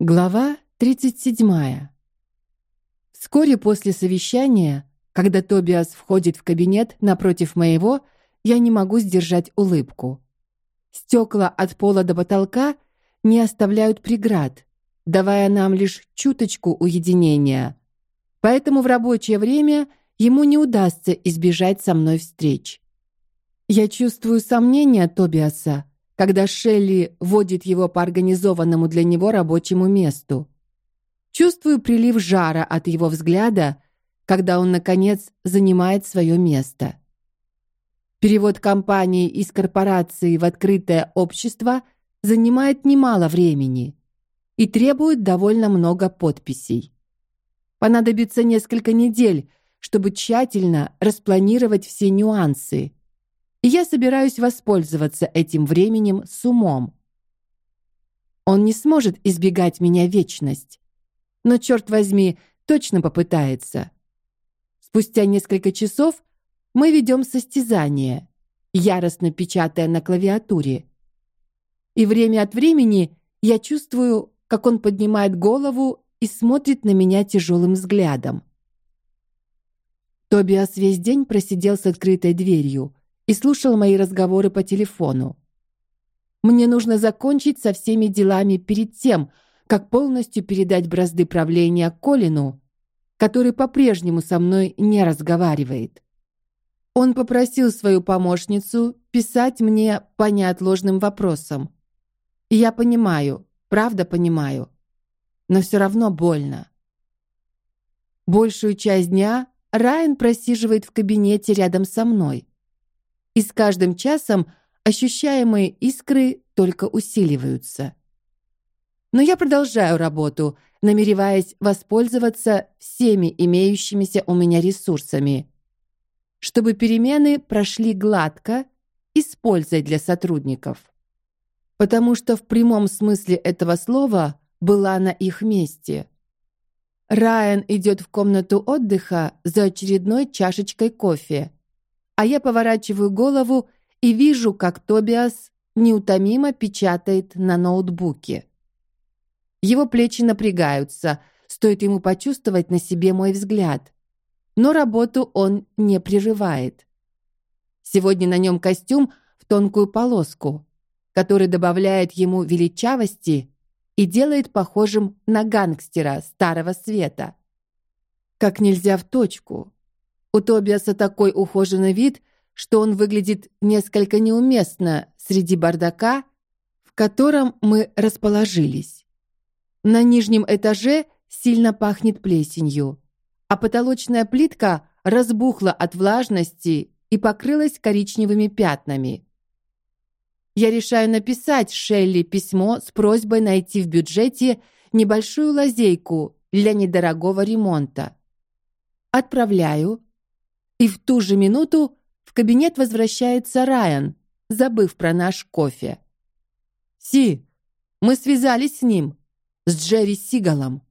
Глава 37. Вскоре после совещания, когда Тобиас входит в кабинет напротив моего, я не могу сдержать улыбку. Стекла от пола до потолка не оставляют преград, давая нам лишь чуточку уединения. Поэтому в рабочее время ему не удастся избежать со мной встреч. Я чувствую сомнения Тобиаса, когда Шелли водит его по организованному для него рабочему месту. Чувствую прилив жара от его взгляда, когда он наконец занимает свое место. Перевод компании из корпорации в открытое общество занимает немало времени и требует довольно много подписей. Понадобится несколько недель, чтобы тщательно распланировать все нюансы и я собираюсь воспользоваться этим временем с умом. Он не сможет избегать меня вечность, но черт возьми, точно попытается. Спустя несколько часов мы ведем состязание, яростно печатая на клавиатуре, и время от времени я чувствую, как он поднимает голову и смотрит на меня тяжелым взглядом. Тобиас весь день просидел с открытой дверью, и слушал мои разговоры по телефону. Мне нужно закончить со всеми делами перед тем, как полностью передать бразды правления Колину, который по-прежнему со мной не разговаривает. Он попросил свою помощницу писать мне по неотложным вопросам. И я понимаю, правда понимаю, но все равно больно. Большую часть дня Райан просиживает в кабинете рядом со мной и с каждым часом ощущаемые искры только усиливаются. Но я продолжаю работу, намереваясь воспользоваться всеми имеющимися у меня ресурсами, чтобы перемены прошли гладко и с пользой для сотрудников. Потому что в прямом смысле этого слова была на их месте. Райан идет в комнату отдыха за очередной чашечкой кофе а я поворачиваю голову и вижу, как Тобиас неутомимо печатает на ноутбуке. Его плечи напрягаются, стоит ему почувствовать на себе мой взгляд, но работу он не прерывает. Сегодня на нем костюм в тонкую полоску, который добавляет ему величавости и делает похожим на гангстера старого света. Как нельзя в точку. У Тобиаса такой ухоженный вид, что он выглядит несколько неуместно среди бардака, в котором мы расположились. На нижнем этаже сильно пахнет плесенью, а потолочная плитка разбухла от влажности и покрылась коричневыми пятнами. Я решаю написать Шелли письмо с просьбой найти в бюджете небольшую лазейку для недорогого ремонта. Отправляю, и в ту же минуту в кабинет возвращается Райан, забыв про наш кофе. Си, мы связались с ним, с Джерри Сигалом.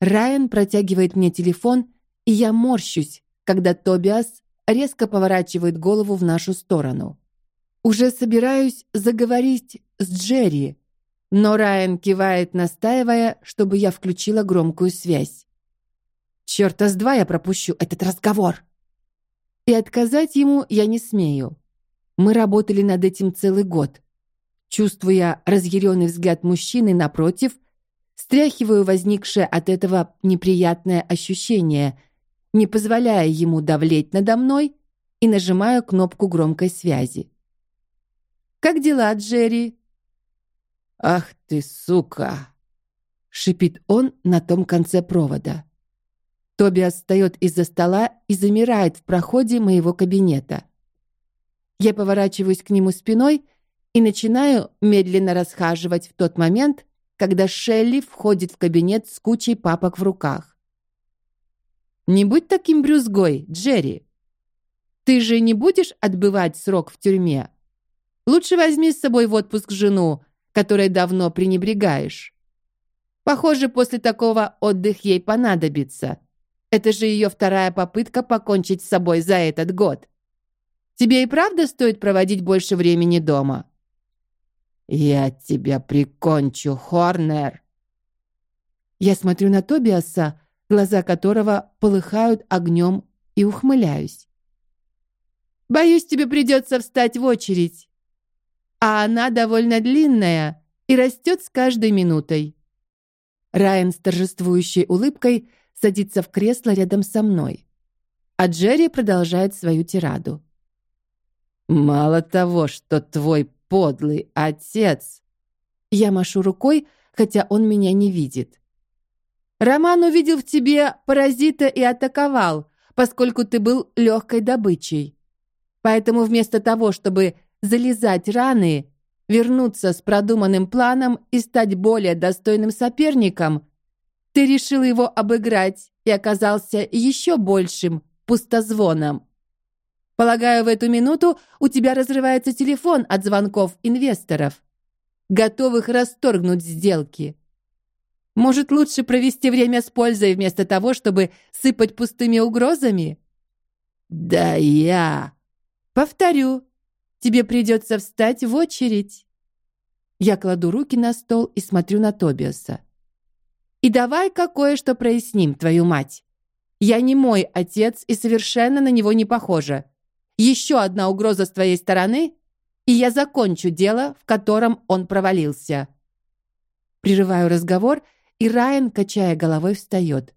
Райан протягивает мне телефон, и я морщусь, когда Тобиас резко поворачивает голову в нашу сторону. Уже собираюсь заговорить с Джерри, но Райан кивает, настаивая, чтобы я включила громкую связь. Черта с два я пропущу этот разговор. И отказать ему я не смею. Мы работали над этим целый год. Чувствуя разъяренный взгляд мужчины напротив, стряхиваю возникшее от этого неприятное ощущение, не позволяя ему давлеть надо мной, и нажимаю кнопку громкой связи. Как дела, Джерри? Ах ты сука! шипит он на том конце провода. Тоби встает из-за стола и замирает в проходе моего кабинета. Я поворачиваюсь к нему спиной и начинаю медленно расхаживать в тот момент, когда Шелли входит в кабинет с кучей папок в руках. Не будь таким брюзгой, Джерри. Ты же не будешь отбывать срок в тюрьме. Лучше возьми с собой в отпуск жену, которой давно пренебрегаешь. Похоже, после такого отдых ей понадобится. Это же ее вторая попытка покончить с собой за этот год. Тебе и правда стоит проводить больше времени дома. Я тебя прикончу, Хорнер, Я смотрю на Тобиаса, глаза которого полыхают огнем, и ухмыляюсь. Боюсь, тебе придется встать в очередь. А она довольно длинная и растет с каждой минутой. Райан с торжествующей улыбкой садится в кресло рядом со мной, а Джерри продолжает свою тираду. Мало того, что твой подлый отец. Я машу рукой, хотя он меня не видит. Роман увидел в тебе паразита и атаковал, поскольку ты был легкой добычей. Поэтому вместо того, чтобы залезать раны, вернуться с продуманным планом и стать более достойным соперником, ты решил его обыграть и оказался еще большим пустозвоном. Полагаю, в эту минуту у тебя разрывается телефон от звонков инвесторов, готовых расторгнуть сделки. Может, лучше провести время с пользой вместо того, чтобы сыпать пустыми угрозами? Да я Повторю, тебе придется встать в очередь. Я кладу руки на стол и смотрю на Тобиаса. И давай кое-что проясним, твою мать. Я не мой отец и совершенно на него не похожа. Еще одна угроза с твоей стороны, и я закончу дело, в котором он провалился. Прерываю разговор, и Райан, качая головой, встает.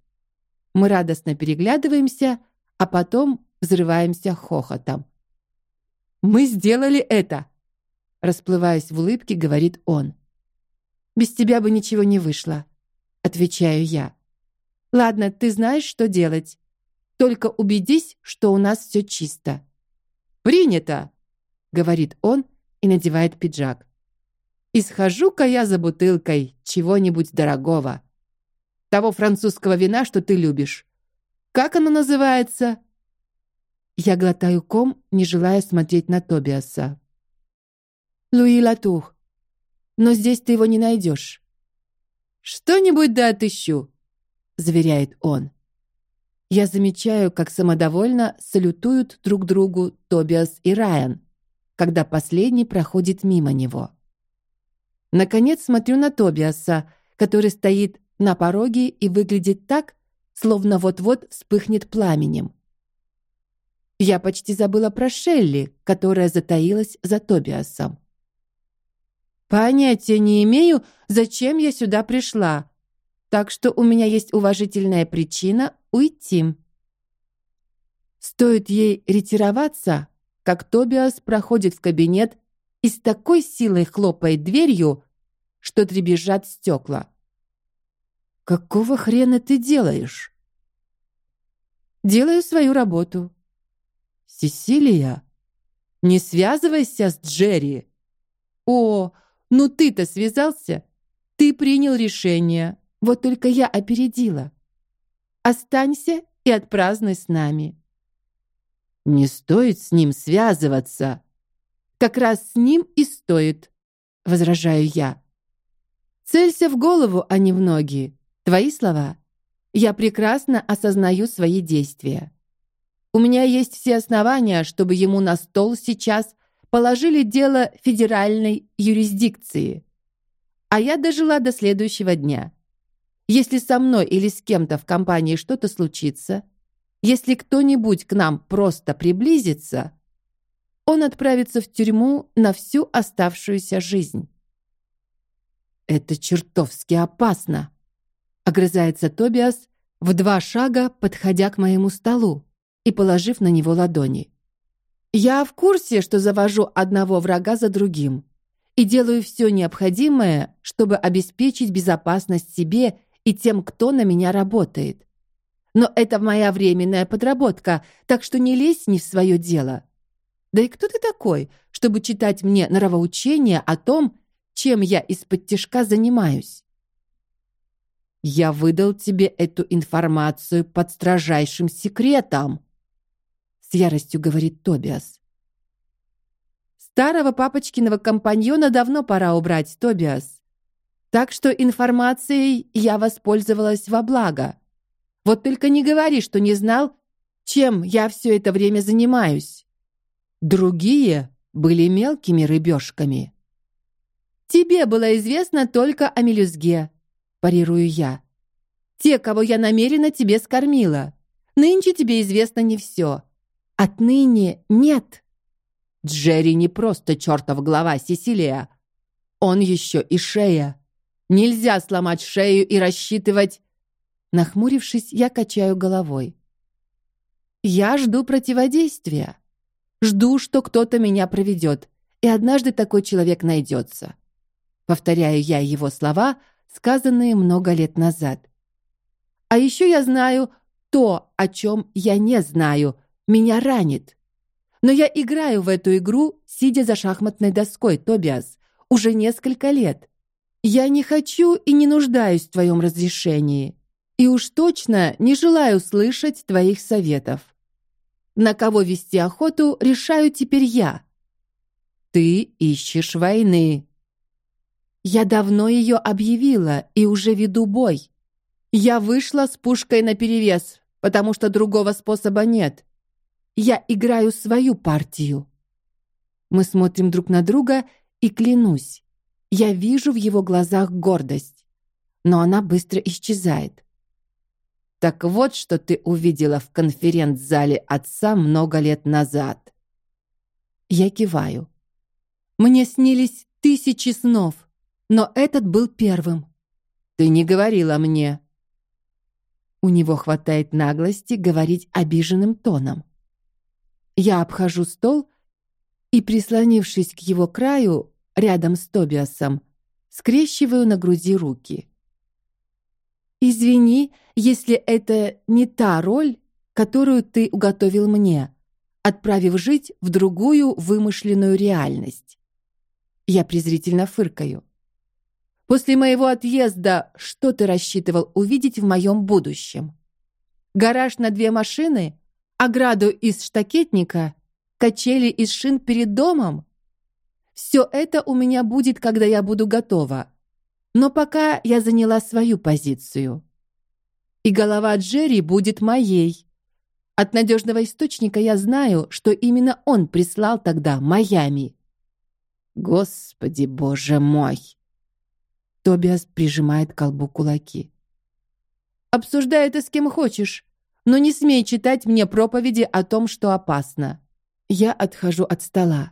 Мы радостно переглядываемся, а потом взрываемся хохотом. Мы сделали это, расплываясь в улыбке, говорит он. Без тебя бы ничего не вышло, отвечаю я. Ладно, ты знаешь, что делать. Только убедись, что у нас все чисто. Принято, говорит он и надевает пиджак. И схожу-ка я за бутылкой чего-нибудь дорогого. Того французского вина, что ты любишь. Как оно называется? Я глотаю ком, не желая смотреть на Тобиаса. Луи Латур. Но здесь ты его не найдешь. Что-нибудь да отыщу, заверяет он. Я замечаю, как самодовольно салютуют друг другу Тобиас и Райан, когда последний проходит мимо него. Наконец смотрю на Тобиаса, который стоит на пороге и выглядит так, словно вот-вот вспыхнет пламенем. Я почти забыла про Шелли, которая затаилась за Тобиасом. Понятия не имею, зачем я сюда пришла, так что у меня есть уважительная причина уйти. Стоит ей ретироваться, как Тобиас проходит в кабинет и с такой силой хлопает дверью, что дребезжат стекла. Какого хрена ты делаешь? Делаю свою работу. Сесилия, не связывайся с Джерри. О, ну ты-то связался. Ты принял решение. Вот только я опередила. Останься и отпразднуй с нами. Не стоит с ним связываться. Как раз с ним и стоит, возражаю я. Целься в голову, а не в ноги. Твои слова. Я прекрасно осознаю свои действия. У меня есть все основания, чтобы ему на стол сейчас положили дело федеральной юрисдикции. А я дожила до следующего дня. Если со мной или с кем-то в компании что-то случится, если кто-нибудь к нам просто приблизится, он отправится в тюрьму на всю оставшуюся жизнь. Это чертовски опасно, огрызается Тобиас в два шага, подходя к моему столу и положив на него ладони. Я в курсе, что завожу одного врага за другим и делаю все необходимое, чтобы обеспечить безопасность себе и тем, кто на меня работает. Но это моя временная подработка, так что не лезь не в свое дело. Да и кто ты такой, чтобы читать мне нравоучения о том, чем я из-под тишка занимаюсь? Я выдал тебе эту информацию под строжайшим секретом, с яростью говорит Тобиас. Старого папочкиного компаньона давно пора убрать, Тобиас. Так что информацией я воспользовалась во благо. Вот только не говори, что не знал, чем я все это время занимаюсь. Другие были мелкими рыбешками. Тебе было известно только о мелюзге, парирую я. Те, кого я намеренно тебе скормила. Нынче тебе известно не все. Отныне нет. Джерри не просто чертов глава, Сесилия. Он еще и шея. Нельзя сломать шею и рассчитывать. Нахмурившись, я качаю головой. Я жду противодействия. Жду, что кто-то меня проведет, и однажды такой человек найдется. Повторяю я его слова, сказанные много лет назад. А еще я знаю то, о чем я не знаю. Меня ранит. Но я играю в эту игру, сидя за шахматной доской, Тобиас, уже несколько лет. Я не хочу и не нуждаюсь в твоем разрешении, и уж точно не желаю слышать твоих советов. На кого вести охоту, решаю теперь я. Ты ищешь войны. Я давно ее объявила и уже веду бой. Я вышла с пушкой на перевес, потому что другого способа нет. Я играю свою партию. Мы смотрим друг на друга, и клянусь, я вижу в его глазах гордость, но она быстро исчезает. Так вот, что ты увидела в конференц-зале отца много лет назад. Я киваю. Мне снились тысячи снов, но этот был первым. Ты не говорила мне. У него хватает наглости говорить обиженным тоном. Я обхожу стол и, прислонившись к его краю, рядом с Тобиасом, скрещиваю на груди руки. Извини, если это не та роль, которую ты уготовил мне, отправив жить в другую вымышленную реальность. Я презрительно фыркаю. После моего отъезда что ты рассчитывал увидеть в моем будущем? Гараж на две машины, ограду из штакетника, качели из шин перед домом? Все это у меня будет, когда я буду готова. Но пока я заняла свою позицию. И голова Джерри будет моей. От надежного источника я знаю, что именно он прислал тогда Майами. Господи, боже мой! Тобиас прижимает колбу кулаки. Обсуждай это с кем хочешь, но не смей читать мне проповеди о том, что опасно. Я отхожу от стола.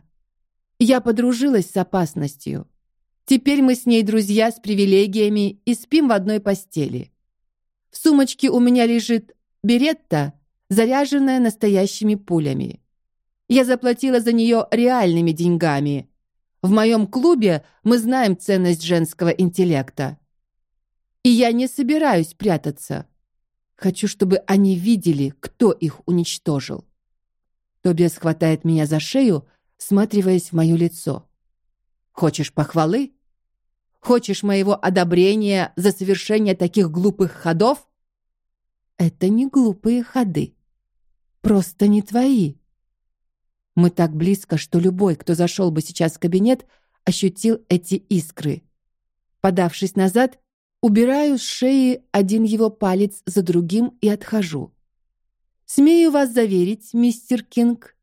Я подружилась с опасностью. Теперь мы с ней друзья с привилегиями и спим в одной постели. В сумочке у меня лежит беретта, заряженная настоящими пулями. Я заплатила за нее реальными деньгами, в моем клубе мы знаем ценность женского интеллекта. И я не собираюсь прятаться. Хочу, чтобы они видели, кто их уничтожил. Тобиас хватает меня за шею, всматриваясь в мое лицо. Хочешь похвалы? Хочешь моего одобрения за совершение таких глупых ходов? Это не глупые ходы. Просто не твои. Мы так близко, что любой, кто зашел бы сейчас в кабинет, ощутил эти искры. Подавшись назад, убираю с шеи один его палец за другим и отхожу. Смею вас заверить, мистер Кинг,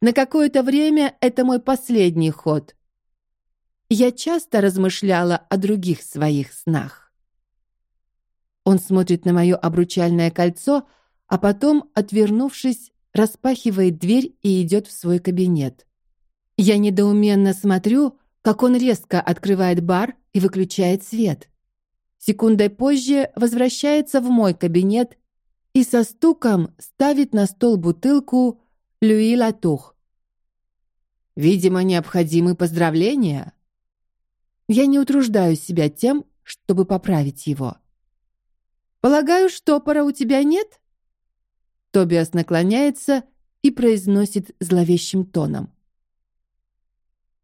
на какое-то время это мой последний ход. Я часто размышляла о других своих снах. Он смотрит на мое обручальное кольцо, а потом, отвернувшись, распахивает дверь и идет в свой кабинет. Я недоуменно смотрю, как он резко открывает бар и выключает свет. Секундой позже возвращается в мой кабинет и со стуком ставит на стол бутылку Люи Латух. Видимо, необходимы поздравления. Я не утруждаю себя тем, чтобы поправить его. Полагаю, что пора у тебя нет? Тобиас наклоняется и произносит зловещим тоном: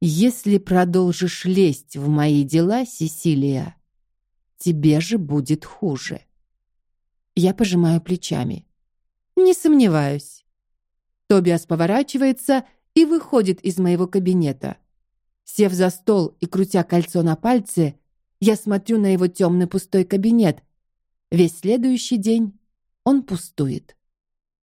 "Если продолжишь лезть в мои дела, Сесилия, тебе же будет хуже". Я пожимаю плечами. Не сомневаюсь. Тобиас поворачивается и выходит из моего кабинета. Сев за стол и крутя кольцо на пальце, я смотрю на его темный пустой кабинет. Весь следующий день он пустует.